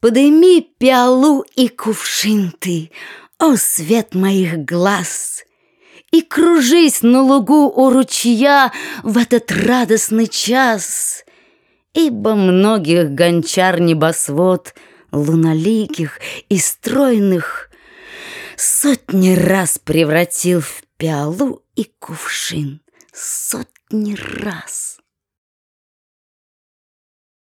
Подыми пиалу и кувшин ты, о свет моих глаз! И кружись на лугу у ручья в этот радостный час, Ибо многих гончар небосвод, луналиких и стройных, Сотни раз превратил в пиалу и кувшин, сотни раз.